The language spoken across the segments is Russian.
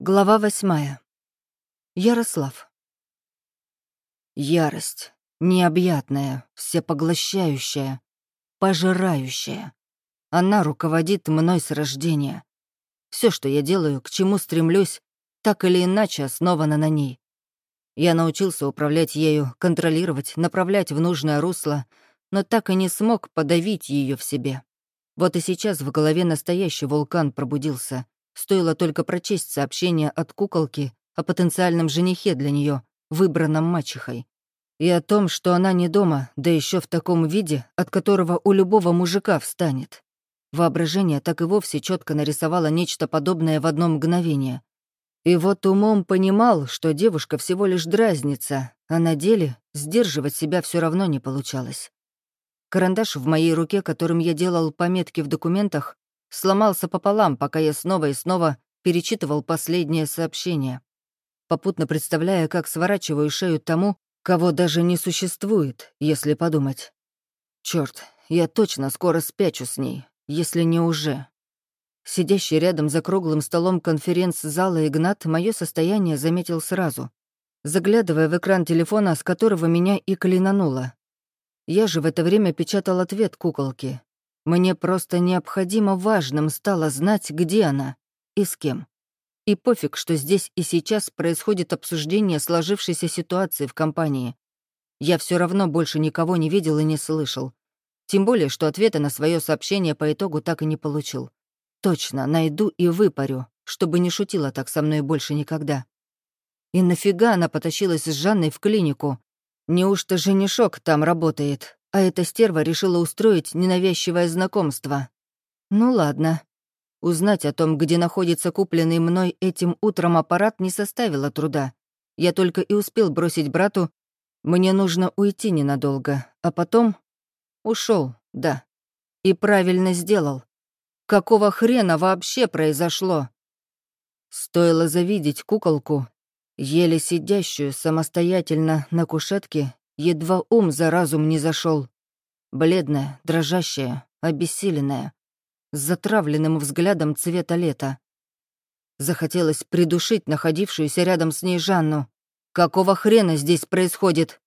Глава восьмая. Ярослав. Ярость. Необъятная, всепоглощающая, пожирающая. Она руководит мной с рождения. Все, что я делаю, к чему стремлюсь, так или иначе основано на ней. Я научился управлять ею, контролировать, направлять в нужное русло, но так и не смог подавить ее в себе. Вот и сейчас в голове настоящий вулкан пробудился — Стоило только прочесть сообщение от куколки о потенциальном женихе для нее, выбранном мачехой. И о том, что она не дома, да еще в таком виде, от которого у любого мужика встанет. Воображение так и вовсе четко нарисовало нечто подобное в одно мгновение. И вот умом понимал, что девушка всего лишь дразнится, а на деле сдерживать себя все равно не получалось. Карандаш в моей руке, которым я делал пометки в документах, сломался пополам, пока я снова и снова перечитывал последнее сообщение, попутно представляя, как сворачиваю шею тому, кого даже не существует, если подумать. Черт, я точно скоро спячу с ней, если не уже. Сидящий рядом за круглым столом конференц-зала Игнат мое состояние заметил сразу, заглядывая в экран телефона, с которого меня и клинануло. Я же в это время печатал ответ куколке, мне просто необходимо важным стало знать, где она и с кем. И пофиг, что здесь и сейчас происходит обсуждение сложившейся ситуации в компании. Я все равно больше никого не видел и не слышал. Тем более, что ответа на свое сообщение по итогу так и не получил. Точно, найду и выпарю, чтобы не шутила так со мной больше никогда. И нафига она потащилась с Жанной в клинику? Неужто женишок там работает? А эта стерва решила устроить ненавязчивое знакомство. Ну ладно. Узнать о том, где находится купленный мной этим утром аппарат, не составило труда. Я только и успел бросить брату «Мне нужно уйти ненадолго», а потом ушел, да. И правильно сделал. Какого хрена вообще произошло? Стоило завидеть куколку, еле сидящую самостоятельно на кушетке Едва ум за разум не зашел. Бледная, дрожащая, обессиленная, с затравленным взглядом цвета лета. Захотелось придушить находившуюся рядом с ней Жанну. «Какого хрена здесь происходит?»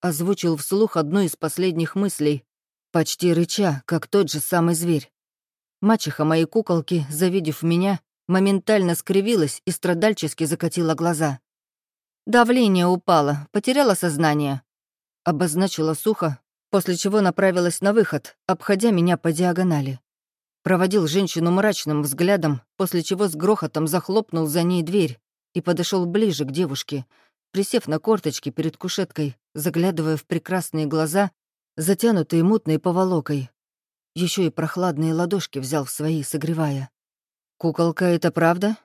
Озвучил вслух одну из последних мыслей, почти рыча, как тот же самый зверь. Мачеха моей куколки, завидев меня, моментально скривилась и страдальчески закатила глаза. Давление упало, потеряла сознание. Обозначила сухо, после чего направилась на выход, обходя меня по диагонали. Проводил женщину мрачным взглядом, после чего с грохотом захлопнул за ней дверь и подошел ближе к девушке, присев на корточки перед кушеткой, заглядывая в прекрасные глаза, затянутые мутной поволокой. Еще и прохладные ладошки взял в свои, согревая. «Куколка, это правда?»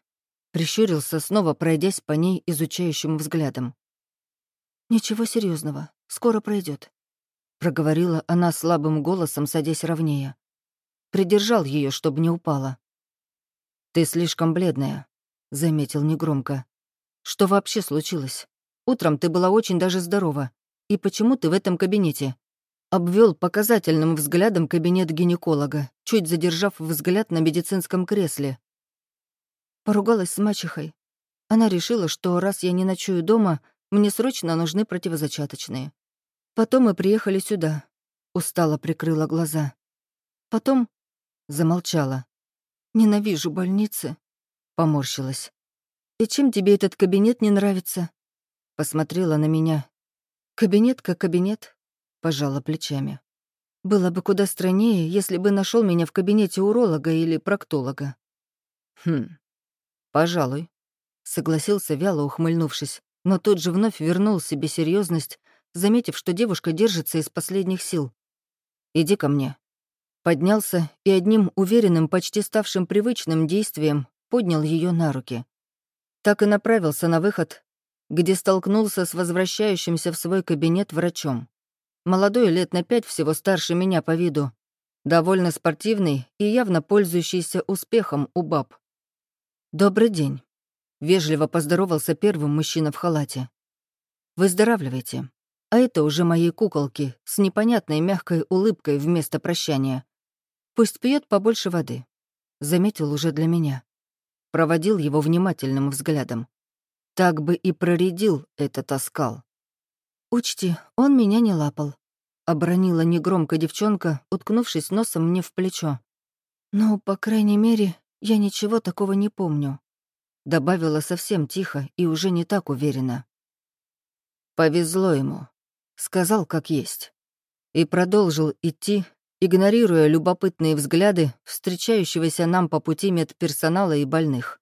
Прищурился, снова пройдясь по ней изучающим взглядом. «Ничего серьезного. Скоро пройдет, проговорила она слабым голосом, садясь ровнее. Придержал ее, чтобы не упала. «Ты слишком бледная», — заметил негромко. «Что вообще случилось? Утром ты была очень даже здорова. И почему ты в этом кабинете?» Обвел показательным взглядом кабинет гинеколога, чуть задержав взгляд на медицинском кресле. Поругалась с мачехой. Она решила, что раз я не ночую дома, мне срочно нужны противозачаточные. Потом мы приехали сюда. Устало прикрыла глаза. Потом замолчала. Ненавижу больницы. Поморщилась. И чем тебе этот кабинет не нравится? Посмотрела на меня. Кабинет как кабинет. Пожала плечами. Было бы куда страннее, если бы нашел меня в кабинете уролога или проктолога. Хм, пожалуй. Согласился вяло, ухмыльнувшись, но тут же вновь вернул себе серьезность заметив, что девушка держится из последних сил. «Иди ко мне». Поднялся и одним уверенным, почти ставшим привычным действием поднял ее на руки. Так и направился на выход, где столкнулся с возвращающимся в свой кабинет врачом. Молодой, лет на пять всего старше меня по виду, довольно спортивный и явно пользующийся успехом у баб. «Добрый день», — вежливо поздоровался первым мужчина в халате. «Выздоравливайте. А это уже моей куколки с непонятной мягкой улыбкой вместо прощания. Пусть пьет побольше воды. Заметил уже для меня. проводил его внимательным взглядом. Так бы и проредил этот оскал. «Учти, он меня не лапал», — обронила негромко девчонка, уткнувшись носом мне в плечо. «Ну, по крайней мере, я ничего такого не помню», — добавила совсем тихо и уже не так уверенно. «Повезло ему», — сказал как есть. И продолжил идти, игнорируя любопытные взгляды встречающегося нам по пути медперсонала и больных.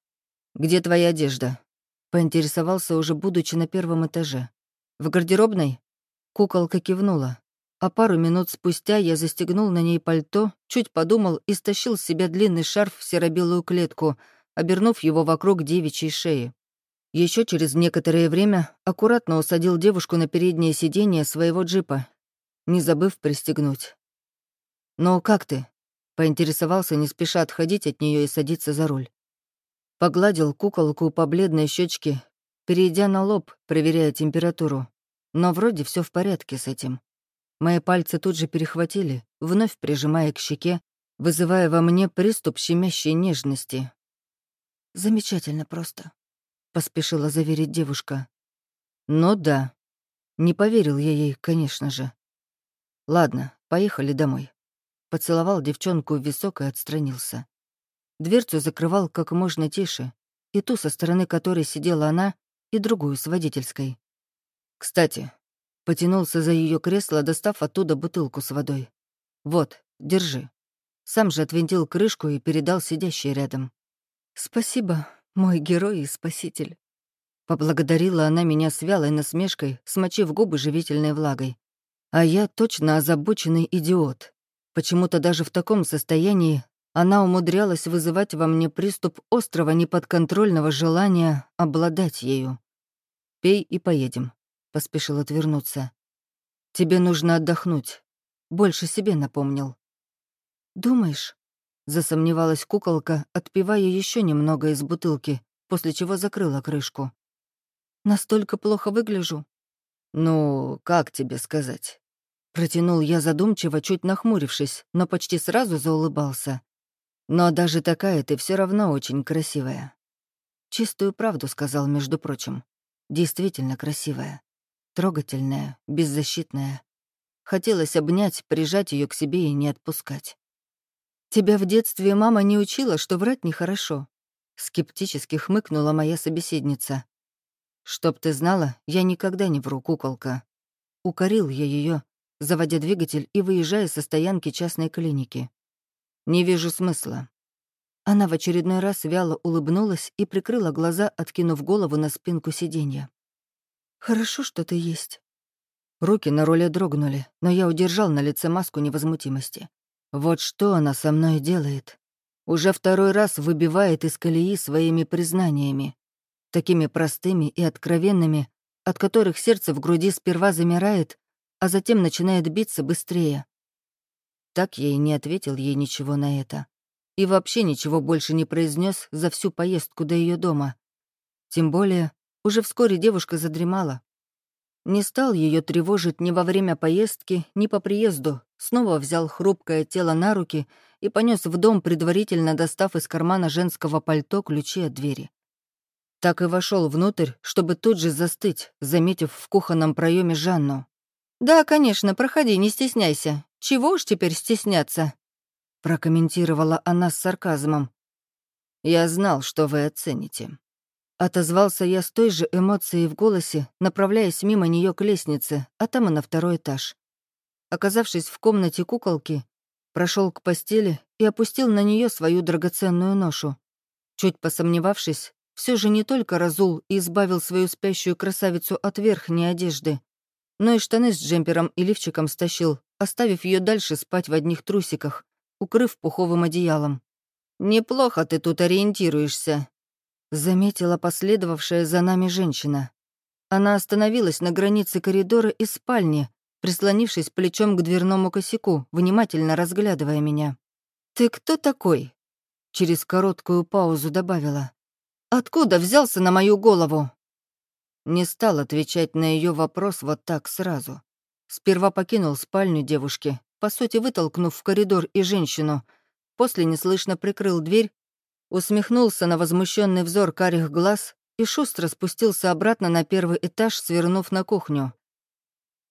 «Где твоя одежда?» — поинтересовался уже, будучи на первом этаже. «В гардеробной?» Куколка кивнула, а пару минут спустя я застегнул на ней пальто, чуть подумал и стащил с себя длинный шарф в серо-белую клетку, обернув его вокруг девичьей шеи. Еще через некоторое время аккуратно усадил девушку на переднее сиденье своего джипа, не забыв пристегнуть. «Ну, как ты?» — поинтересовался, не спеша отходить от нее и садиться за руль. Погладил куколку по бледной щечке, перейдя на лоб, проверяя температуру. Но вроде все в порядке с этим. Мои пальцы тут же перехватили, вновь прижимая к щеке, вызывая во мне приступ щемящей нежности. «Замечательно просто», — поспешила заверить девушка. «Ну да». Не поверил я ей, конечно же. «Ладно, поехали домой». Поцеловал девчонку в висок и отстранился. Дверцу закрывал как можно тише, и ту, со стороны которой сидела она, и другую с водительской. «Кстати, Потянулся за ее кресло, достав оттуда бутылку с водой. «Вот, держи». Сам же отвинтил крышку и передал сидящей рядом. «Спасибо, мой герой и спаситель». Поблагодарила она меня с вялой насмешкой, смочив губы живительной влагой. А я точно озабоченный идиот. Почему-то даже в таком состоянии она умудрялась вызывать во мне приступ острого неподконтрольного желания обладать ею. «Пей и поедем», — поспешил отвернуться. «Тебе нужно отдохнуть. Больше себе напомнил». «Думаешь?» — засомневалась куколка, отпивая еще немного из бутылки, после чего закрыла крышку. «Настолько плохо выгляжу?» «Ну, как тебе сказать?» Протянул я задумчиво, чуть нахмурившись, но почти сразу заулыбался. «Но даже такая ты все равно очень красивая». Чистую правду сказал, между прочим. Действительно красивая трогательная, беззащитная. Хотелось обнять, прижать ее к себе и не отпускать. «Тебя в детстве мама не учила, что врать нехорошо?» Скептически хмыкнула моя собеседница. «Чтоб ты знала, я никогда не вру, куколка». Укорил я ее, заводя двигатель и выезжая со стоянки частной клиники. «Не вижу смысла». Она в очередной раз вяло улыбнулась и прикрыла глаза, откинув голову на спинку сиденья. «Хорошо, что ты есть». Руки на руле дрогнули, но я удержал на лице маску невозмутимости. Вот что она со мной делает. Уже второй раз выбивает из колеи своими признаниями. Такими простыми и откровенными, от которых сердце в груди сперва замирает, а затем начинает биться быстрее. Так я и не ответил ей ничего на это. И вообще ничего больше не произнес за всю поездку до ее дома. Тем более, уже вскоре девушка задремала. Не стал ее тревожить ни во время поездки, ни по приезду, снова взял хрупкое тело на руки и понес в дом, предварительно достав из кармана женского пальто ключи от двери. Так и вошел внутрь, чтобы тут же застыть, заметив в кухонном проеме Жанну. «Да, конечно, проходи, не стесняйся. Чего уж теперь стесняться?» прокомментировала она с сарказмом. «Я знал, что вы оцените», Отозвался я с той же эмоцией в голосе, направляясь мимо нее к лестнице, а там и на второй этаж. Оказавшись в комнате куколки, прошел к постели и опустил на нее свою драгоценную ношу. Чуть посомневавшись, все же не только разул и избавил свою спящую красавицу от верхней одежды, но и штаны с джемпером и лифчиком стащил, оставив ее дальше спать в одних трусиках, укрыв пуховым одеялом. «Неплохо ты тут ориентируешься», Заметила последовавшая за нами женщина. Она остановилась на границе коридора и спальни, прислонившись плечом к дверному косяку, внимательно разглядывая меня. «Ты кто такой?» Через короткую паузу добавила. «Откуда взялся на мою голову?» Не стал отвечать на ее вопрос вот так сразу. Сперва покинул спальню девушки, по сути вытолкнув в коридор и женщину, после неслышно прикрыл дверь усмехнулся на возмущенный взор карих глаз и шустро спустился обратно на первый этаж, свернув на кухню.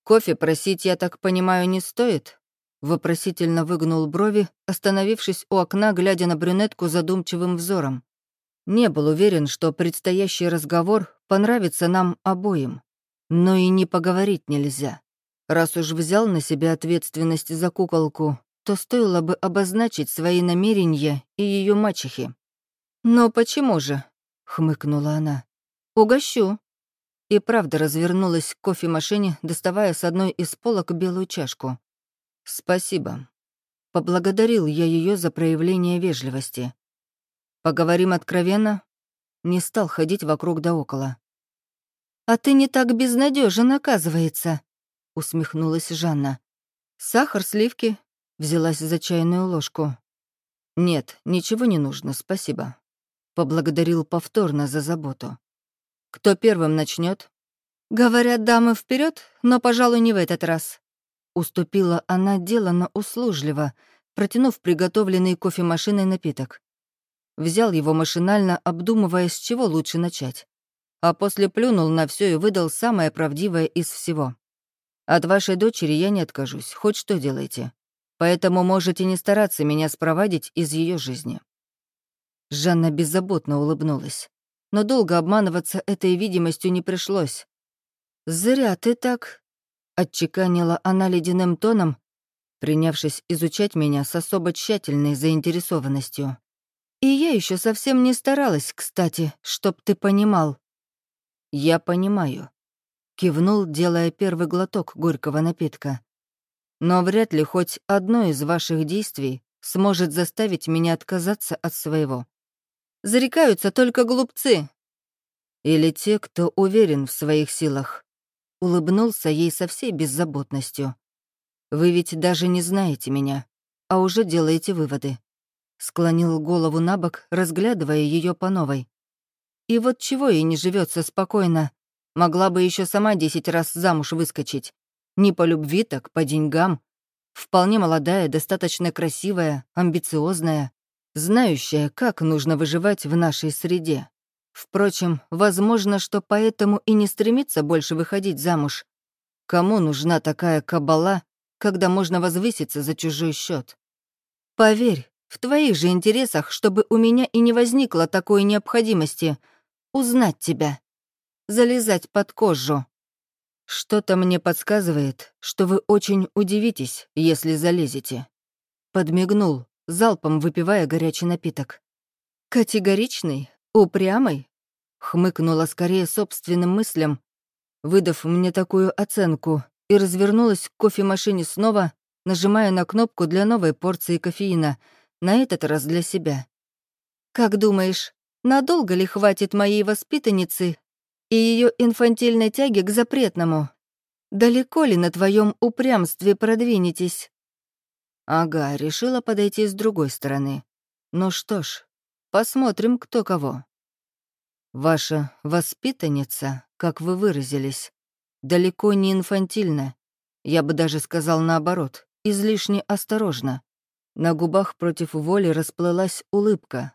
«Кофе просить, я так понимаю, не стоит?» Вопросительно выгнул брови, остановившись у окна, глядя на брюнетку задумчивым взором. Не был уверен, что предстоящий разговор понравится нам обоим. Но и не поговорить нельзя. Раз уж взял на себя ответственность за куколку, то стоило бы обозначить свои намерения и ее мачехи. «Но почему же?» — хмыкнула она. «Угощу». И правда развернулась к кофемашине, доставая с одной из полок белую чашку. «Спасибо». Поблагодарил я ее за проявление вежливости. «Поговорим откровенно?» Не стал ходить вокруг да около. «А ты не так безнадежен, оказывается», — усмехнулась Жанна. «Сахар, сливки?» — взялась за чайную ложку. «Нет, ничего не нужно, спасибо». Поблагодарил повторно за заботу. «Кто первым начнет? «Говорят, дамы вперед, но, пожалуй, не в этот раз», Уступила она делано услужливо, протянув приготовленный кофемашиной напиток. Взял его машинально, обдумывая, с чего лучше начать. А после плюнул на все и выдал самое правдивое из всего. «От вашей дочери я не откажусь, хоть что делайте. Поэтому можете не стараться меня спровадить из ее жизни». Жанна беззаботно улыбнулась. Но долго обманываться этой видимостью не пришлось. «Зря ты так», Отчеканила она ледяным тоном, принявшись изучать меня с особо тщательной заинтересованностью. И я еще совсем не старалась, кстати, чтоб ты понимал. Я понимаю. Кивнул, делая первый глоток горького напитка. Но вряд ли хоть одно из ваших действий сможет заставить меня отказаться от своего. Зарекаются только глупцы. Или те, кто уверен в своих силах. Улыбнулся ей со всей беззаботностью. «Вы ведь даже не знаете меня, а уже делаете выводы». Склонил голову на бок, разглядывая ее по новой. И вот чего ей не живется спокойно. Могла бы еще сама десять раз замуж выскочить. Не по любви, так по деньгам. Вполне молодая, достаточно красивая, амбициозная, знающая, как нужно выживать в нашей среде. Впрочем, возможно, что поэтому и не стремится больше выходить замуж. Кому нужна такая кабала, когда можно возвыситься за чужой счет? Поверь, в твоих же интересах, чтобы у меня и не возникло такой необходимости узнать тебя, залезать под кожу. Что-то мне подсказывает, что вы очень удивитесь, если залезете. Подмигнул, залпом выпивая горячий напиток. Категоричный, упрямый, Хмыкнула скорее собственным мыслям, выдав мне такую оценку, и развернулась к кофемашине снова, нажимая на кнопку для новой порции кофеина, на этот раз для себя. «Как думаешь, надолго ли хватит моей воспитанницы и ее инфантильной тяги к запретному? Далеко ли на твоем упрямстве продвинетесь?» Ага, решила подойти с другой стороны. Ну что ж, посмотрим, кто кого. Ваша воспитанница, как вы выразились, далеко не инфантильна. Я бы даже сказал наоборот, излишне осторожно. На губах против воли расплылась улыбка.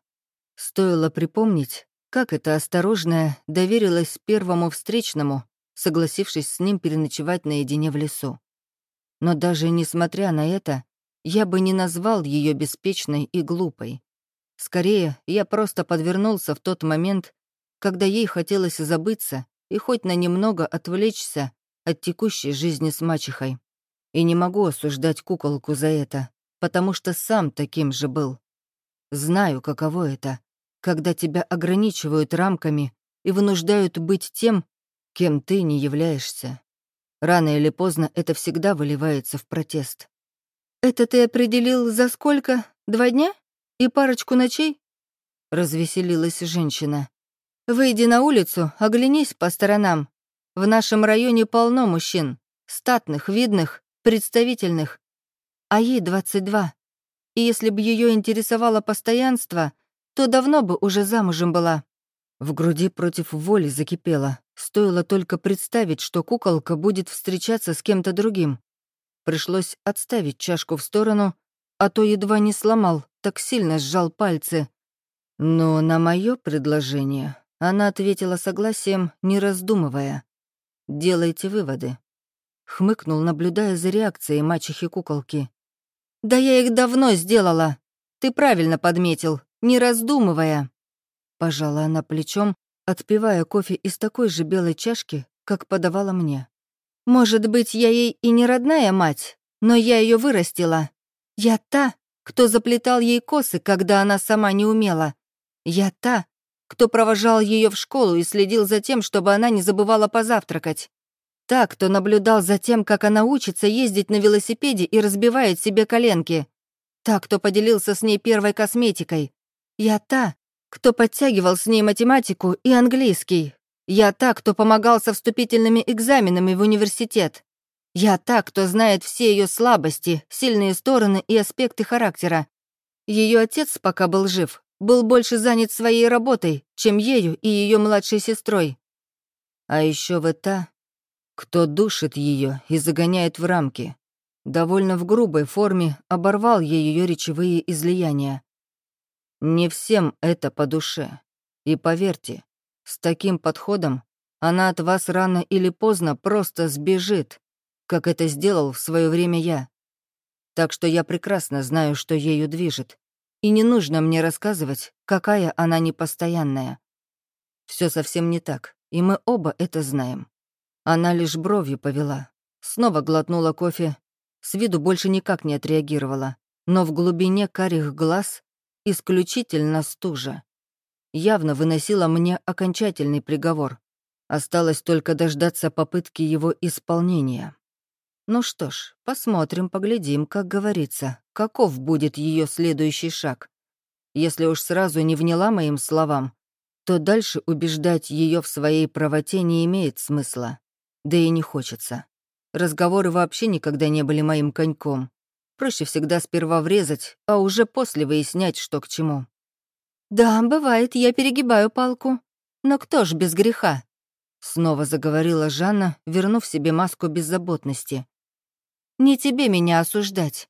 Стоило припомнить, как эта осторожная доверилась первому встречному, согласившись с ним переночевать наедине в лесу. Но даже несмотря на это, я бы не назвал ее беспечной и глупой. Скорее, я просто подвернулся в тот момент, когда ей хотелось забыться и хоть на немного отвлечься от текущей жизни с мачехой. И не могу осуждать куколку за это, потому что сам таким же был. Знаю, каково это, когда тебя ограничивают рамками и вынуждают быть тем, кем ты не являешься. Рано или поздно это всегда выливается в протест. «Это ты определил за сколько? Два дня? И парочку ночей?» Развеселилась женщина. Выйди на улицу, оглянись по сторонам. В нашем районе полно мужчин. Статных, видных, представительных. А ей 22. И если бы ее интересовало постоянство, то давно бы уже замужем была. В груди против воли закипело. Стоило только представить, что куколка будет встречаться с кем-то другим. Пришлось отставить чашку в сторону, а то едва не сломал, так сильно сжал пальцы. Но на мое предложение она ответила согласием, не раздумывая. «Делайте выводы». Хмыкнул, наблюдая за реакцией мачехи-куколки. «Да я их давно сделала. Ты правильно подметил, не раздумывая». Пожала она плечом, отпивая кофе из такой же белой чашки, как подавала мне. «Может быть, я ей и не родная мать, но я ее вырастила. Я та, кто заплетал ей косы, когда она сама не умела. Я та, кто провожал ее в школу и следил за тем, чтобы она не забывала позавтракать. Та, кто наблюдал за тем, как она учится ездить на велосипеде и разбивает себе коленки. Та, кто поделился с ней первой косметикой. Я та, кто подтягивал с ней математику и английский. Я та, кто помогал со вступительными экзаменами в университет. Я та, кто знает все ее слабости, сильные стороны и аспекты характера. Ее отец, пока был жив, был больше занят своей работой, чем ею и ее младшей сестрой. А еще вы та, кто душит ее и загоняет в рамки. Довольно в грубой форме оборвал ей ее речевые излияния. Не всем это по душе. И поверьте, с таким подходом она от вас рано или поздно просто сбежит, как это сделал в свое время я. Так что я прекрасно знаю, что ею движет. И не нужно мне рассказывать, какая она непостоянная. Все совсем не так, и мы оба это знаем. Она лишь бровью повела, снова глотнула кофе, с виду больше никак не отреагировала, но в глубине карих глаз исключительно стужа. Явно выносила мне окончательный приговор. Осталось только дождаться попытки его исполнения. Ну что ж, посмотрим, поглядим, как говорится, каков будет ее следующий шаг. Если уж сразу не вняла моим словам, то дальше убеждать ее в своей правоте не имеет смысла. Да и не хочется. Разговоры вообще никогда не были моим коньком. Проще всегда сперва врезать, а уже после выяснять, что к чему. «Да, бывает, я перегибаю палку. Но кто ж без греха?» Снова заговорила Жанна, вернув себе маску беззаботности. Не тебе меня осуждать.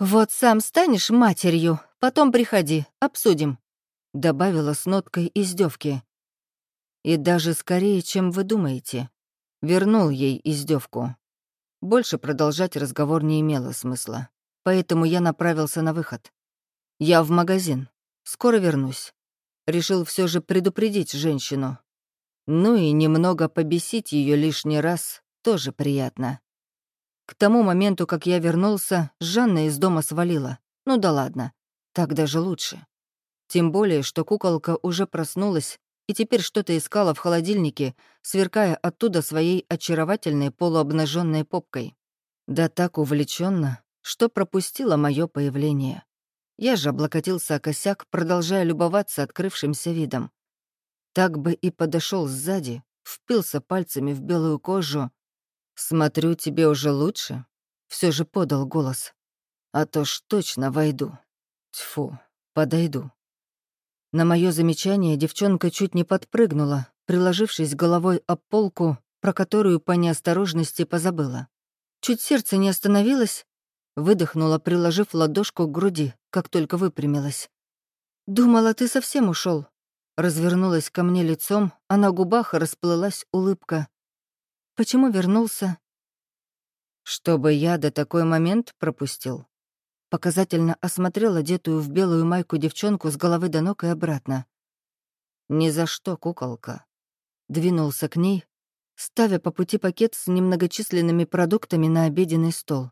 Вот сам станешь матерью, потом приходи, обсудим», — добавила с ноткой издевки. И даже скорее, чем вы думаете, вернул ей издевку. Больше продолжать разговор не имело смысла, поэтому я направился на выход. Я в магазин, скоро вернусь. Решил все же предупредить женщину. Ну и немного побесить ее лишний раз тоже приятно. К тому моменту, как я вернулся, Жанна из дома свалила. Ну да ладно, так даже лучше. Тем более, что куколка уже проснулась и теперь что-то искала в холодильнике, сверкая оттуда своей очаровательной полуобнаженной попкой. Да так увлеченно, что пропустила мое появление. Я же облокотился о косяк, продолжая любоваться открывшимся видом. Так бы и подошел сзади, впился пальцами в белую кожу «Смотрю, тебе уже лучше?» Все же подал голос. «А то ж точно войду. Тьфу, подойду». На мое замечание девчонка чуть не подпрыгнула, приложившись головой об полку, про которую по неосторожности позабыла. Чуть сердце не остановилось, выдохнула, приложив ладошку к груди, как только выпрямилась. «Думала, ты совсем ушел. Развернулась ко мне лицом, а на губах расплылась улыбка. Почему вернулся? Чтобы я до такой момент пропустил. Показательно осмотрел одетую в белую майку девчонку с головы до ног и обратно. «Ни за что, куколка». Двинулся к ней, ставя по пути пакет с немногочисленными продуктами на обеденный стол.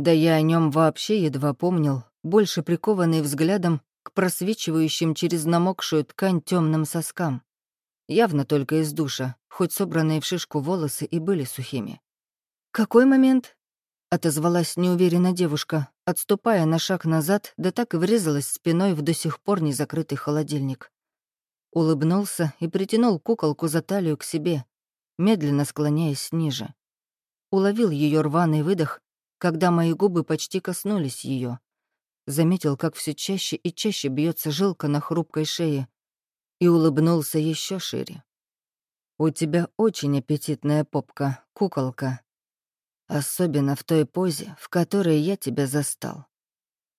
Да я о нем вообще едва помнил, больше прикованный взглядом к просвечивающим через намокшую ткань темным соскам. Явно только из душа, хоть собранные в шишку волосы и были сухими. «Какой момент?» — отозвалась неуверенно девушка, отступая на шаг назад, да так и врезалась спиной в до сих пор незакрытый холодильник. Улыбнулся и притянул куколку за талию к себе, медленно склоняясь ниже. Уловил ее рваный выдох, когда мои губы почти коснулись ее. Заметил, как все чаще и чаще бьется жилка на хрупкой шее, и улыбнулся еще шире. «У тебя очень аппетитная попка, куколка. Особенно в той позе, в которой я тебя застал».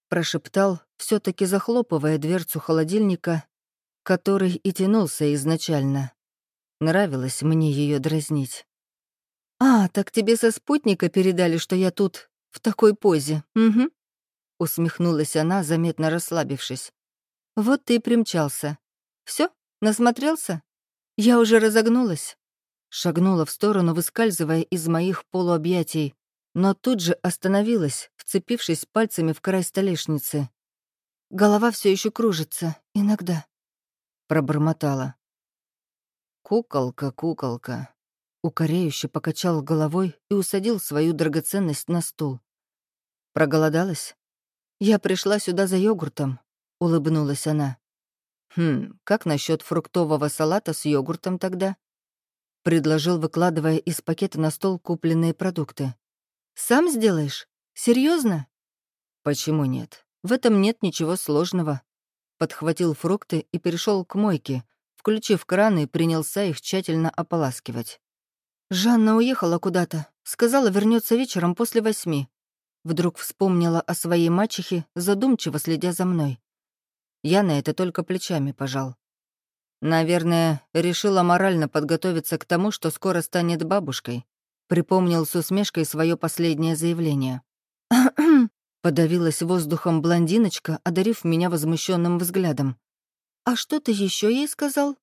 Прошептал, все таки захлопывая дверцу холодильника который и тянулся изначально. Нравилось мне ее дразнить. «А, так тебе со спутника передали, что я тут, в такой позе, угу», усмехнулась она, заметно расслабившись. «Вот ты и примчался. Все, насмотрелся? Я уже разогнулась». Шагнула в сторону, выскальзывая из моих полуобъятий, но тут же остановилась, вцепившись пальцами в край столешницы. Голова все еще кружится, иногда. Пробормотала. «Куколка, куколка», укоряюще покачал головой и усадил свою драгоценность на стул. «Проголодалась?» «Я пришла сюда за йогуртом», — улыбнулась она. «Хм, как насчет фруктового салата с йогуртом тогда?» Предложил, выкладывая из пакета на стол купленные продукты. «Сам сделаешь? Серьезно? «Почему нет? В этом нет ничего сложного». Подхватил фрукты и перешел к мойке, включив краны принялся их тщательно ополаскивать. Жанна уехала куда-то. Сказала, вернется вечером после восьми. Вдруг вспомнила о своей мачехе, задумчиво следя за мной. Я на это только плечами пожал. Наверное, решила морально подготовиться к тому, что скоро станет бабушкой. Припомнил с усмешкой свое последнее заявление. Подавилась воздухом блондиночка, одарив меня возмущенным взглядом. «А что ты еще ей сказал?»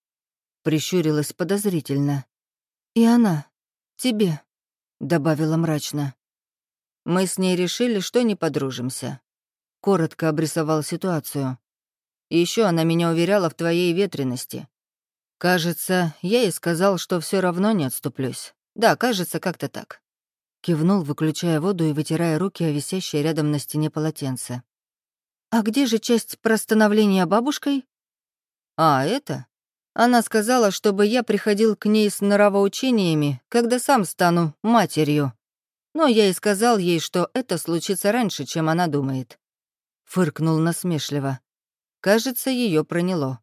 Прищурилась подозрительно. «И она. Тебе», — добавила мрачно. «Мы с ней решили, что не подружимся». Коротко обрисовал ситуацию. Еще она меня уверяла в твоей ветренности. Кажется, я ей сказал, что все равно не отступлюсь. Да, кажется, как-то так. Кивнул, выключая воду и вытирая руки о висящее рядом на стене полотенце. «А где же часть про становление бабушкой?» «А, это?» Она сказала, чтобы я приходил к ней с норовоучениями, когда сам стану матерью. Но я и сказал ей, что это случится раньше, чем она думает. Фыркнул насмешливо. Кажется, ее проняло.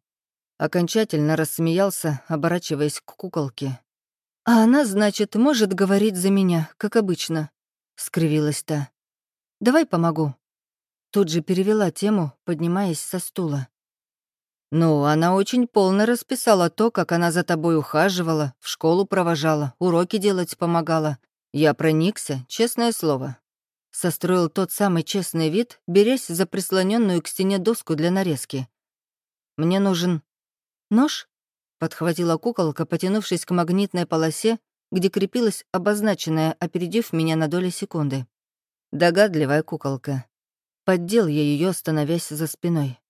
Окончательно рассмеялся, оборачиваясь к куколке. «А она, значит, может говорить за меня, как обычно», — скривилась та. «Давай помогу». Тут же перевела тему, поднимаясь со стула. «Ну, она очень полно расписала то, как она за тобой ухаживала, в школу провожала, уроки делать помогала. Я проникся, честное слово состроил тот самый честный вид, берясь за прислоненную к стене доску для нарезки. «Мне нужен нож?» — подхватила куколка, потянувшись к магнитной полосе, где крепилась обозначенная, опередив меня на доли секунды. Догадливая куколка. Поддел я ее, становясь за спиной.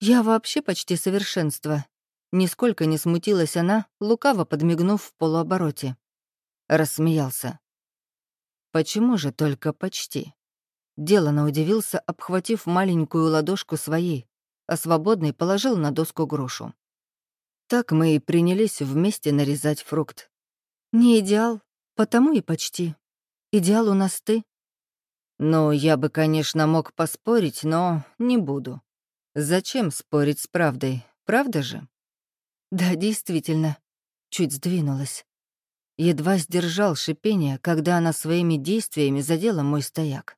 «Я вообще почти совершенство». Нисколько не смутилась она, лукаво подмигнув в полуобороте. Рассмеялся. Почему же только почти? Делано удивился, обхватив маленькую ладошку своей, а свободный положил на доску грушу. Так мы и принялись вместе нарезать фрукт. Не идеал, потому и почти. Идеал у нас ты. Ну, я бы, конечно, мог поспорить, но не буду. Зачем спорить с правдой, правда же? Да, действительно. Чуть сдвинулась. Едва сдержал шипение, когда она своими действиями задела мой стояк.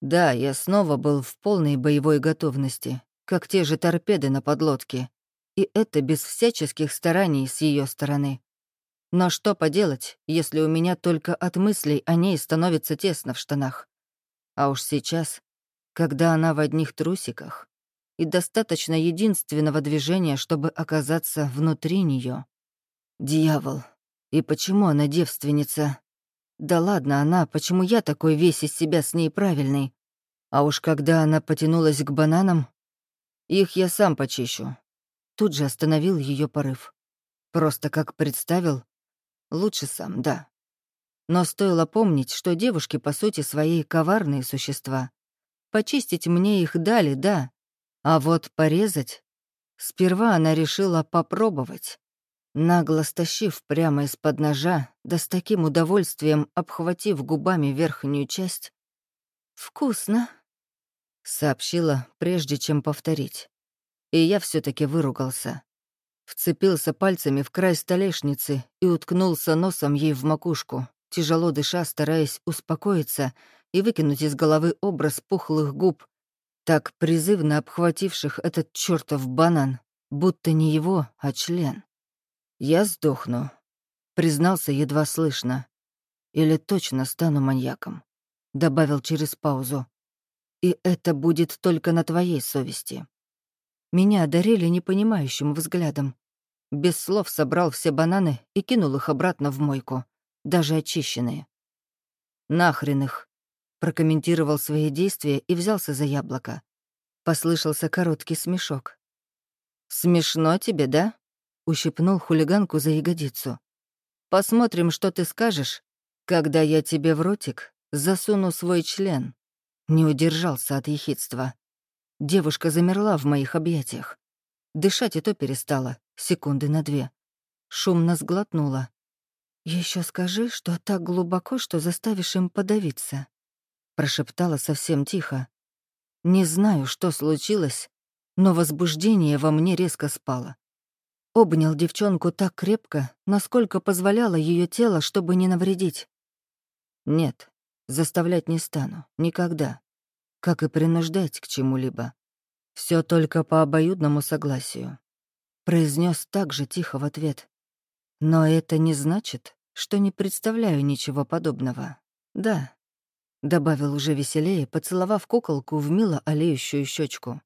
Да, я снова был в полной боевой готовности, как те же торпеды на подлодке, и это без всяческих стараний с ее стороны. Но что поделать, если у меня только от мыслей о ней становится тесно в штанах? А уж сейчас, когда она в одних трусиках, и достаточно единственного движения, чтобы оказаться внутри нее. Дьявол, и почему она девственница? Да ладно она, почему я такой весь из себя с ней правильный? А уж когда она потянулась к бананам, их я сам почищу. Тут же остановил ее порыв. Просто как представил, лучше сам, да. Но стоило помнить, что девушки, по сути, свои коварные существа. Почистить мне их дали, да. А вот порезать... Сперва она решила попробовать нагло стащив прямо из-под ножа, да с таким удовольствием обхватив губами верхнюю часть. «Вкусно», — сообщила, прежде чем повторить. И я все таки выругался. Вцепился пальцами в край столешницы и уткнулся носом ей в макушку, тяжело дыша, стараясь успокоиться и выкинуть из головы образ пухлых губ, так призывно обхвативших этот чертов банан, будто не его, а член. «Я сдохну», — признался едва слышно. «Или точно стану маньяком», — добавил через паузу. «И это будет только на твоей совести». Меня одарили непонимающим взглядом. Без слов собрал все бананы и кинул их обратно в мойку, даже очищенные. «Нахрен их!» — прокомментировал свои действия и взялся за яблоко. Послышался короткий смешок. «Смешно тебе, да?» — ущипнул хулиганку за ягодицу. «Посмотрим, что ты скажешь, когда я тебе в ротик засуну свой член». Не удержался от ехидства. Девушка замерла в моих объятиях. Дышать и то перестала, секунды на две. Шумно сглотнула. Еще скажи, что так глубоко, что заставишь им подавиться», — прошептала совсем тихо. «Не знаю, что случилось, но возбуждение во мне резко спало. Обнял девчонку так крепко, насколько позволяло ее тело, чтобы не навредить. Нет, заставлять не стану, никогда. Как и принуждать к чему-либо. Все только по обоюдному согласию. Произнес так же тихо в ответ. Но это не значит, что не представляю ничего подобного. Да, добавил уже веселее, поцеловав куколку в мило олеющую щечку.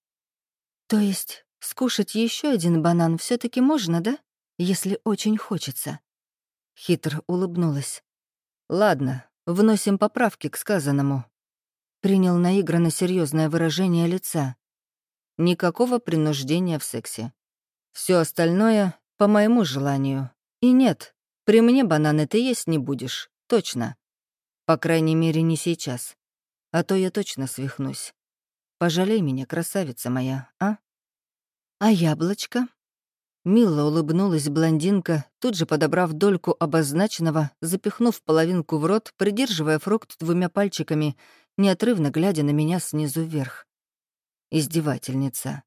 То есть скушать еще один банан все таки можно, да? Если очень хочется. Хитро улыбнулась. Ладно, вносим поправки к сказанному. Принял наигранно серьезное выражение лица. Никакого принуждения в сексе. Все остальное по моему желанию. И нет, при мне бананы ты есть не будешь, точно. По крайней мере, не сейчас. А то я точно свихнусь. Пожалей меня, красавица моя, а? А яблочко? Мило улыбнулась блондинка, тут же подобрав дольку обозначенного, запихнув половинку в рот, придерживая фрукт двумя пальчиками, неотрывно глядя на меня снизу вверх. Издевательница.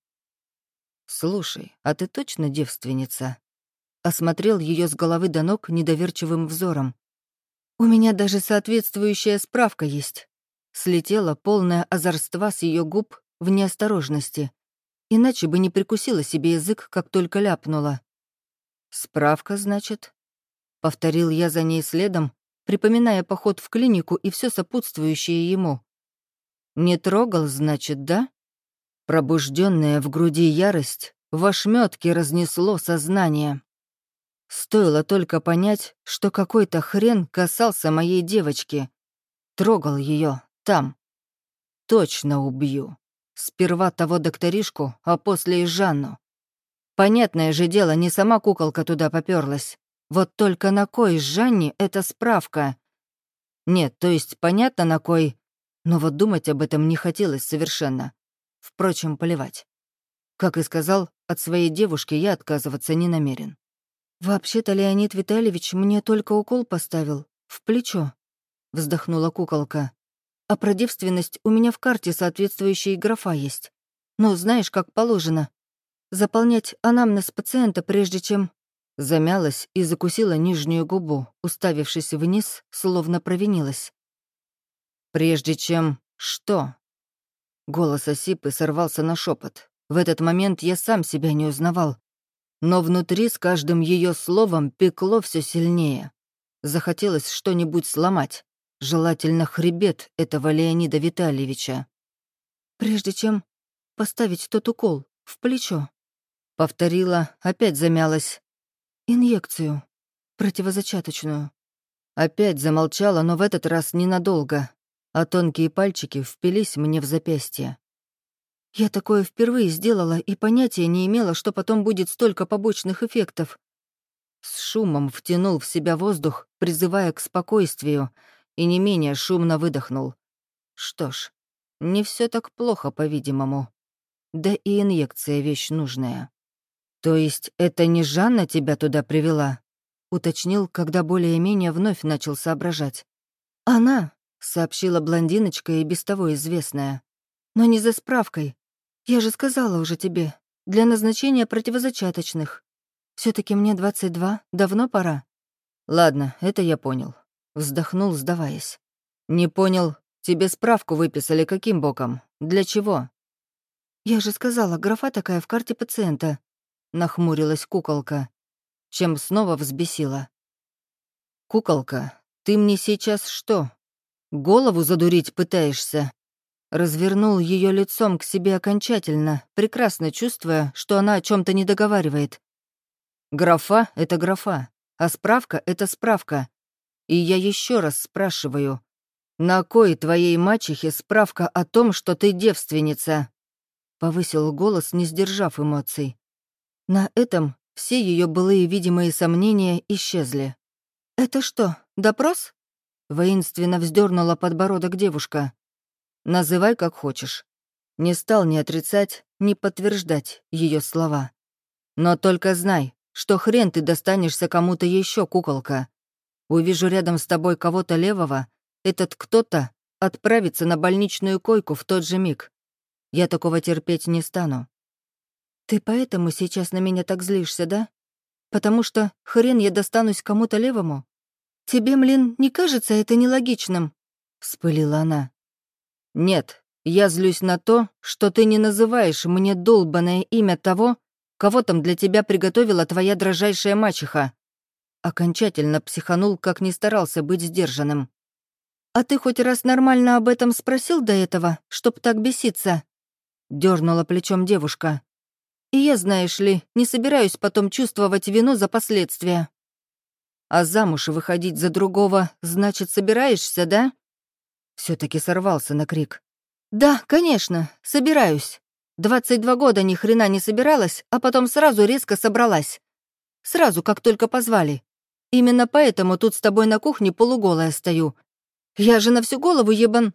«Слушай, а ты точно девственница?» Осмотрел ее с головы до ног недоверчивым взором. «У меня даже соответствующая справка есть. Слетела полное озорства с ее губ в неосторожности. Иначе бы не прикусила себе язык, как только ляпнула. «Справка, значит?» Повторил я за ней следом, припоминая поход в клинику и все сопутствующее ему. «Не трогал, значит, да?» Пробужденная в груди ярость в ошметке разнесло сознание. Стоило только понять, что какой-то хрен касался моей девочки. Трогал ее там. Точно убью. Сперва того докторишку, а после и Жанну. Понятное же дело, не сама куколка туда попёрлась. Вот только на кой Жанне эта справка? Нет, то есть понятно на кой, но вот думать об этом не хотелось совершенно. Впрочем, поливать. Как и сказал, от своей девушки я отказываться не намерен. «Вообще-то Леонид Витальевич мне только укол поставил. В плечо», — вздохнула куколка. А про девственность у меня в карте соответствующая графа есть. Ну, знаешь, как положено. Заполнять анамнез пациента, прежде чем...» Замялась и закусила нижнюю губу, уставившись вниз, словно провинилась. «Прежде чем... что?» Голос осип и сорвался на шепот. В этот момент я сам себя не узнавал. Но внутри с каждым ее словом пекло все сильнее. Захотелось что-нибудь сломать желательно хребет этого Леонида Витальевича. Прежде чем поставить тот укол в плечо, повторила, опять замялась. Инъекцию, противозачаточную. Опять замолчала, но в этот раз ненадолго, а тонкие пальчики впились мне в запястье. Я такое впервые сделала и понятия не имела, что потом будет столько побочных эффектов. С шумом втянул в себя воздух, призывая к спокойствию, и не менее шумно выдохнул. Что ж, не все так плохо, по-видимому. Да и инъекция — вещь нужная. «То есть это не Жанна тебя туда привела?» — уточнил, когда более-менее вновь начал соображать. «Она», — сообщила блондиночка и без того известная. «Но не за справкой. Я же сказала уже тебе. Для назначения противозачаточных. все таки мне 22, давно пора». «Ладно, это я понял. Вздохнул, сдаваясь. «Не понял, тебе справку выписали каким боком? Для чего?» «Я же сказала, графа такая в карте пациента». — нахмурилась куколка, чем снова взбесила. «Куколка, ты мне сейчас что, голову задурить пытаешься?» Развернул ее лицом к себе окончательно, прекрасно чувствуя, что она о чем то не договаривает. «Графа — это графа, а справка — это справка. И я еще раз спрашиваю, на кой твоей мачехе справка о том, что ты девственница?» Повысил голос, не сдержав эмоций. На этом все ее былые видимые сомнения исчезли. «Это что, допрос?» Воинственно вздернула подбородок девушка. «Называй как хочешь». Не стал ни отрицать, ни подтверждать ее слова. «Но только знай, что хрен ты достанешься кому-то еще, куколка. Увижу рядом с тобой кого-то левого, этот кто-то отправится на больничную койку в тот же миг. Я такого терпеть не стану». «Ты поэтому сейчас на меня так злишься, да? Потому что хрен я достанусь кому-то левому? Тебе, млин, не кажется это нелогичным?» — вспылила она. «Нет, я злюсь на то, что ты не называешь мне долбанное имя того, кого там для тебя приготовила твоя дрожайшая мачеха». Окончательно психанул, как не старался быть сдержанным. «А ты хоть раз нормально об этом спросил до этого, чтоб так беситься?» Дёрнула плечом девушка. «И я, знаешь ли, не собираюсь потом чувствовать вину за последствия». «А замуж выходить за другого, значит, собираешься, да?» Все таки сорвался на крик. «Да, конечно, собираюсь. 22 года ни хрена не собиралась, а потом сразу резко собралась. Сразу, как только позвали. Именно поэтому тут с тобой на кухне полуголая стою. Я же на всю голову ебан...»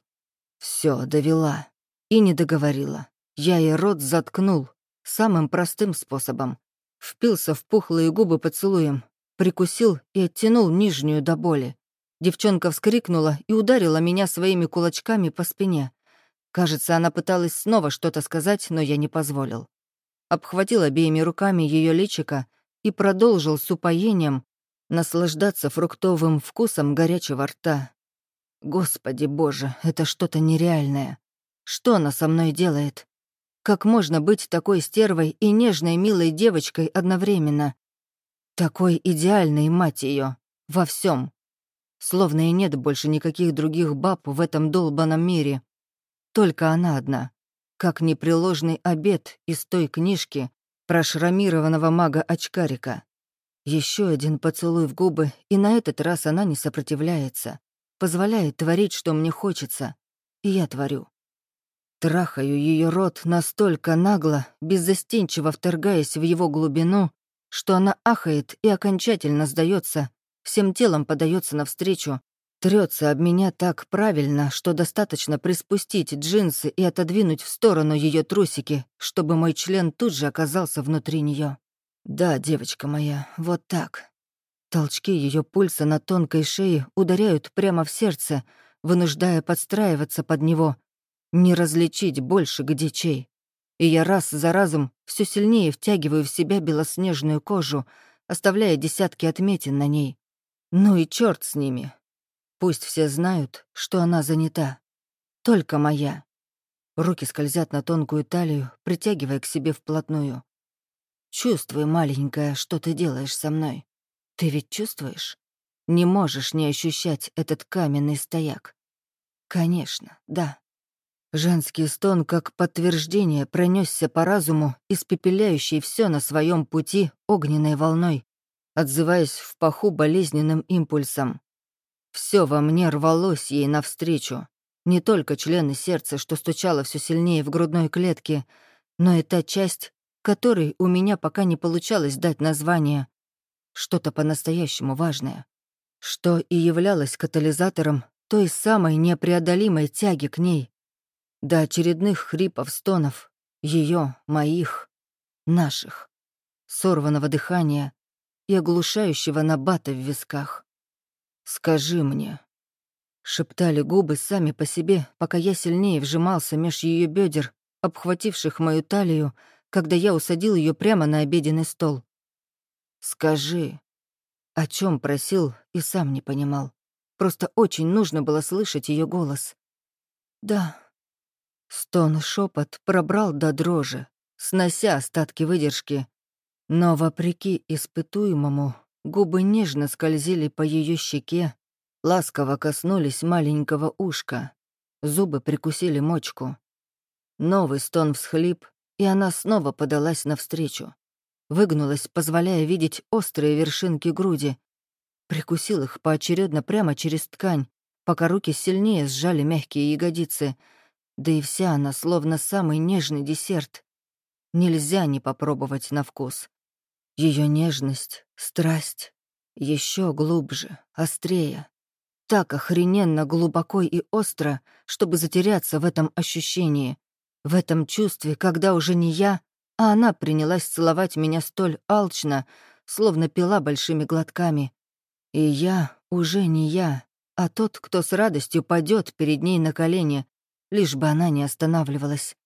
Все довела. И не договорила. Я ей рот заткнул. Самым простым способом. Впился в пухлые губы поцелуем. Прикусил и оттянул нижнюю до боли. Девчонка вскрикнула и ударила меня своими кулачками по спине. Кажется, она пыталась снова что-то сказать, но я не позволил. Обхватил обеими руками ее личико и продолжил с упоением наслаждаться фруктовым вкусом горячего рта. Господи боже, это что-то нереальное. Что она со мной делает? Как можно быть такой стервой и нежной милой девочкой одновременно? Такой идеальной, мать ее, во всем. Словно и нет больше никаких других баб в этом долбанном мире. Только она одна. Как непреложный обед из той книжки про шрамированного мага-очкарика. Еще один поцелуй в губы, и на этот раз она не сопротивляется. Позволяет творить, что мне хочется. И я творю. Трахаю ее рот настолько нагло, беззастенчиво вторгаясь в его глубину, что она ахает и окончательно сдается, всем телом подается навстречу, трется об меня так правильно, что достаточно приспустить джинсы и отодвинуть в сторону ее трусики, чтобы мой член тут же оказался внутри нее. Да, девочка моя, вот так. Толчки ее пульса на тонкой шее ударяют прямо в сердце, вынуждая подстраиваться под него, не различить больше, где чей. И я раз за разом все сильнее втягиваю в себя белоснежную кожу, оставляя десятки отметин на ней. Ну и черт с ними. Пусть все знают, что она занята. Только моя. Руки скользят на тонкую талию, притягивая к себе вплотную. Чувствуй, маленькая, что ты делаешь со мной. Ты ведь чувствуешь? Не можешь не ощущать этот каменный стояк. Конечно, да. Женский стон, как подтверждение, пронесся по разуму, испепеляющий все на своем пути огненной волной, отзываясь в паху болезненным импульсом. Все во мне рвалось ей навстречу. Не только члены сердца, что стучало все сильнее в грудной клетке, но и та часть, которой у меня пока не получалось дать название. Что-то по-настоящему важное. Что и являлось катализатором той самой непреодолимой тяги к ней. До очередных хрипов, стонов. ее, моих, наших. Сорванного дыхания и оглушающего набата в висках. «Скажи мне», — шептали губы сами по себе, пока я сильнее вжимался меж ее бедер, обхвативших мою талию, когда я усадил ее прямо на обеденный стол. «Скажи». О чем просил и сам не понимал. Просто очень нужно было слышать ее голос. «Да». Стон шепот пробрал до дрожи, снося остатки выдержки, Но, вопреки испытуемому, губы нежно скользили по ее щеке, ласково коснулись маленького ушка, зубы прикусили мочку. Новый стон-всхлип, и она снова подалась навстречу. Выгнулась, позволяя видеть острые вершинки груди. Прикусил их поочередно прямо через ткань, пока руки сильнее сжали мягкие ягодицы. Да и вся она словно самый нежный десерт. Нельзя не попробовать на вкус. Ее нежность, страсть еще глубже, острее. Так охрененно глубоко и остро, чтобы затеряться в этом ощущении, в этом чувстве, когда уже не я, а она принялась целовать меня столь алчно, словно пила большими глотками. И я уже не я, а тот, кто с радостью падет перед ней на колени, лишь бы она не останавливалась.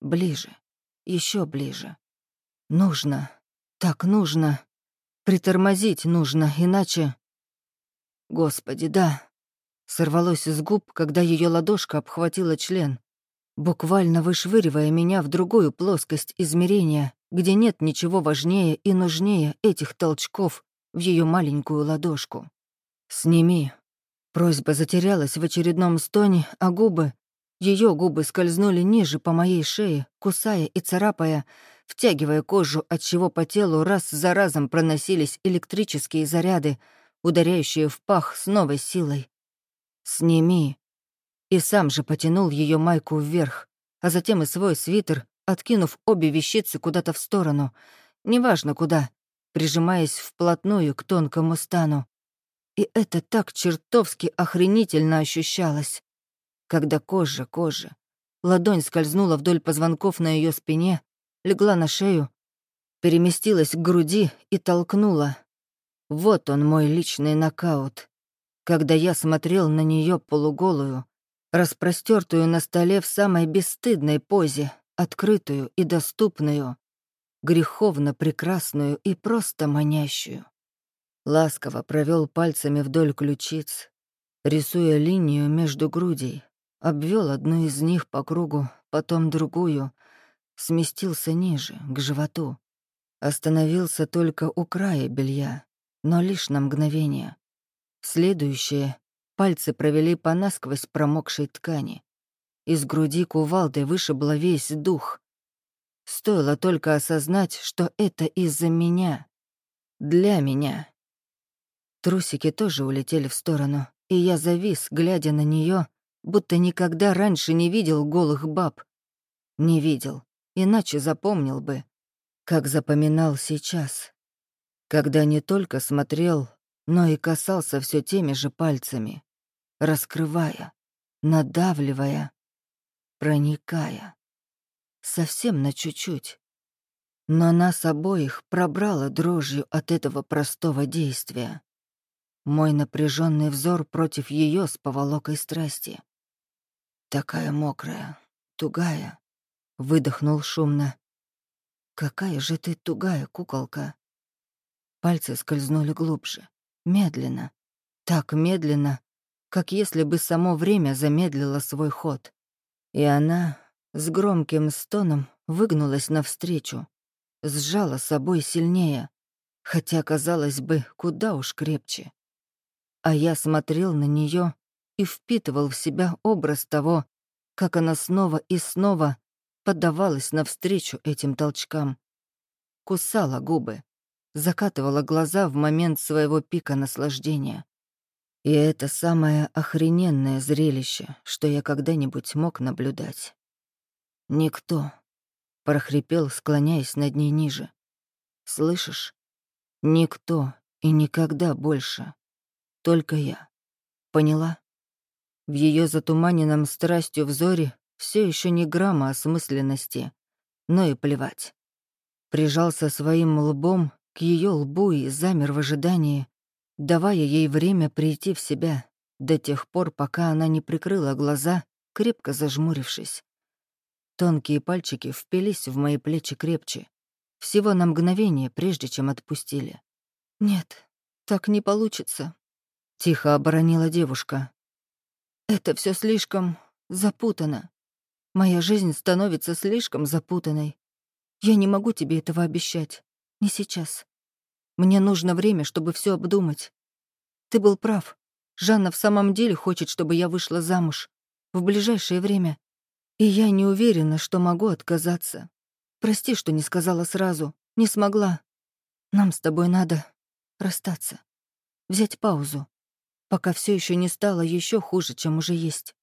Ближе, еще ближе. Нужно, так нужно. Притормозить нужно, иначе... Господи, да. Сорвалось из губ, когда ее ладошка обхватила член, буквально вышвыривая меня в другую плоскость измерения, где нет ничего важнее и нужнее этих толчков в ее маленькую ладошку. «Сними». Просьба затерялась в очередном стоне, а губы... Ее губы скользнули ниже по моей шее, кусая и царапая, втягивая кожу, от чего по телу раз за разом проносились электрические заряды, ударяющие в пах с новой силой. «Сними!» И сам же потянул ее майку вверх, а затем и свой свитер, откинув обе вещицы куда-то в сторону, неважно куда, прижимаясь вплотную к тонкому стану. И это так чертовски охренительно ощущалось, когда кожа, кожа, ладонь скользнула вдоль позвонков на ее спине, легла на шею, переместилась к груди и толкнула. Вот он, мой личный нокаут. Когда я смотрел на нее полуголую, распростертую на столе в самой бесстыдной позе, открытую и доступную, греховно прекрасную и просто манящую. Ласково провел пальцами вдоль ключиц, рисуя линию между грудей, обвел одну из них по кругу, потом другую, сместился ниже, к животу. Остановился только у края белья, но лишь на мгновение. Следующее пальцы провели по насквозь промокшей ткани. Из груди кувалдой вышибло весь дух. Стоило только осознать, что это из-за меня. Для меня. Трусики тоже улетели в сторону, и я завис, глядя на нее, будто никогда раньше не видел голых баб. Не видел иначе запомнил бы, как запоминал сейчас, когда не только смотрел, но и касался все теми же пальцами, раскрывая, надавливая, проникая. Совсем на чуть-чуть. Но нас обоих пробрало дрожью от этого простого действия. Мой напряженный взор против ее с поволокой страсти. Такая мокрая, тугая, Выдохнул шумно. «Какая же ты тугая куколка!» Пальцы скользнули глубже, медленно, так медленно, как если бы само время замедлило свой ход. И она с громким стоном выгнулась навстречу, сжала собой сильнее, хотя, казалось бы, куда уж крепче. А я смотрел на нее и впитывал в себя образ того, как она снова и снова поддавалась навстречу этим толчкам. Кусала губы, закатывала глаза в момент своего пика наслаждения. И это самое охрененное зрелище, что я когда-нибудь мог наблюдать. «Никто», — прохрипел, склоняясь над ней ниже. «Слышишь? Никто и никогда больше. Только я. Поняла?» В ее затуманенном страстью взоре все еще не грамма осмысленности, но и плевать. Прижался своим лбом к ее лбу и замер в ожидании, давая ей время прийти в себя до тех пор, пока она не прикрыла глаза, крепко зажмурившись. Тонкие пальчики впились в мои плечи крепче, всего на мгновение, прежде чем отпустили. «Нет, так не получится», — тихо оборонила девушка. «Это все слишком запутано. Моя жизнь становится слишком запутанной. Я не могу тебе этого обещать. Не сейчас. Мне нужно время, чтобы все обдумать. Ты был прав. Жанна в самом деле хочет, чтобы я вышла замуж. В ближайшее время. И я не уверена, что могу отказаться. Прости, что не сказала сразу. Не смогла. Нам с тобой надо расстаться. Взять паузу. Пока все еще не стало еще хуже, чем уже есть.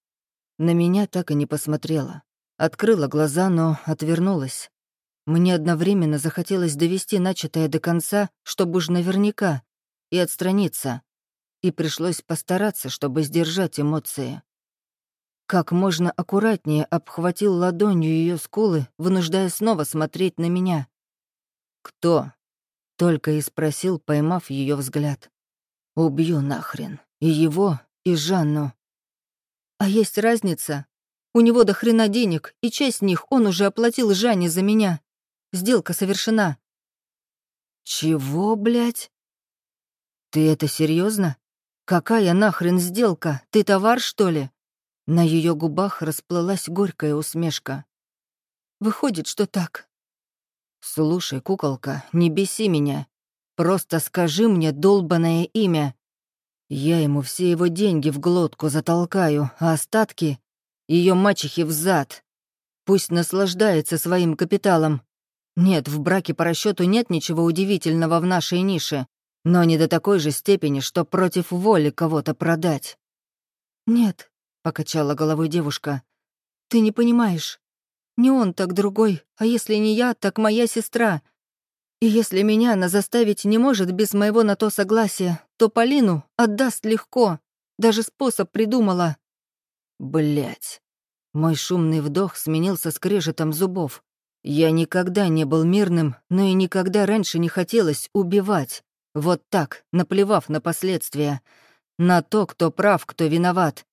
На меня так и не посмотрела. Открыла глаза, но отвернулась. Мне одновременно захотелось довести начатое до конца, чтобы уж наверняка, и отстраниться. И пришлось постараться, чтобы сдержать эмоции. Как можно аккуратнее обхватил ладонью ее скулы, вынуждая снова смотреть на меня. «Кто?» — только и спросил, поймав ее взгляд. «Убью нахрен. И его, и Жанну». «А есть разница? У него до хрена денег, и часть них он уже оплатил Жанне за меня. Сделка совершена». «Чего, блядь? Ты это серьезно? Какая нахрен сделка? Ты товар, что ли?» На ее губах расплылась горькая усмешка. «Выходит, что так». «Слушай, куколка, не беси меня. Просто скажи мне долбанное имя. Я ему все его деньги в глотку затолкаю, а остатки — ее мачехи в зад. Пусть наслаждается своим капиталом, нет, в браке по расчету нет ничего удивительного в нашей нише, но не до такой же степени, что против воли кого-то продать. «Нет», — покачала головой девушка, — «ты не понимаешь. Не он так другой, а если не я, так моя сестра. И если меня она заставить не может без моего на то согласия, то Полину отдаст легко. Даже способ придумала». Блять. Мой шумный вдох сменился скрежетом зубов. Я никогда не был мирным, но и никогда раньше не хотелось убивать. Вот так, наплевав на последствия. На то, кто прав, кто виноват.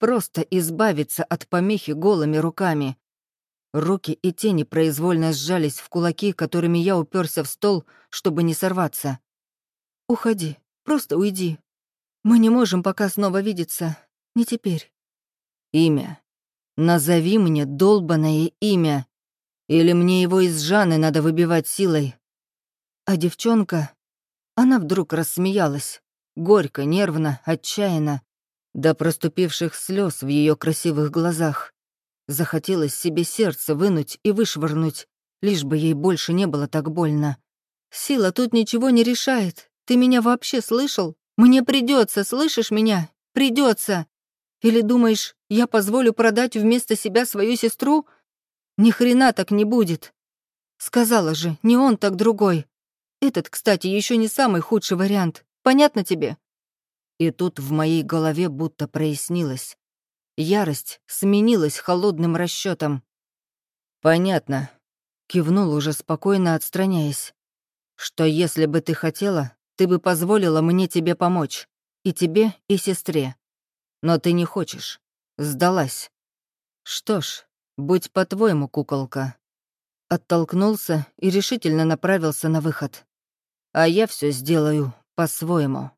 Просто избавиться от помехи голыми руками. Руки и тени произвольно сжались в кулаки, которыми я уперся в стол, чтобы не сорваться. «Уходи, просто уйди. Мы не можем пока снова видеться. Не теперь». «Имя. Назови мне долбанное имя», или мне его из Жаны надо выбивать силой? А девчонка... Она вдруг рассмеялась. Горько, нервно, отчаянно. До проступивших слез в ее красивых глазах. Захотелось себе сердце вынуть и вышвырнуть, лишь бы ей больше не было так больно. «Сила тут ничего не решает. Ты меня вообще слышал? Мне придется, слышишь меня? Придется. Или думаешь, я позволю продать вместо себя свою сестру? Ни хрена так не будет. Сказала же, не он, так другой. Этот, кстати, еще не самый худший вариант. Понятно тебе? И тут в моей голове будто прояснилось. Ярость сменилась холодным расчетом. «Понятно», — кивнул уже спокойно, отстраняясь. «Что если бы ты хотела, ты бы позволила мне тебе помочь. И тебе, и сестре. Но ты не хочешь. Сдалась. Что ж, «Будь по-твоему, куколка». Оттолкнулся и решительно направился на выход. «А я все сделаю по-своему».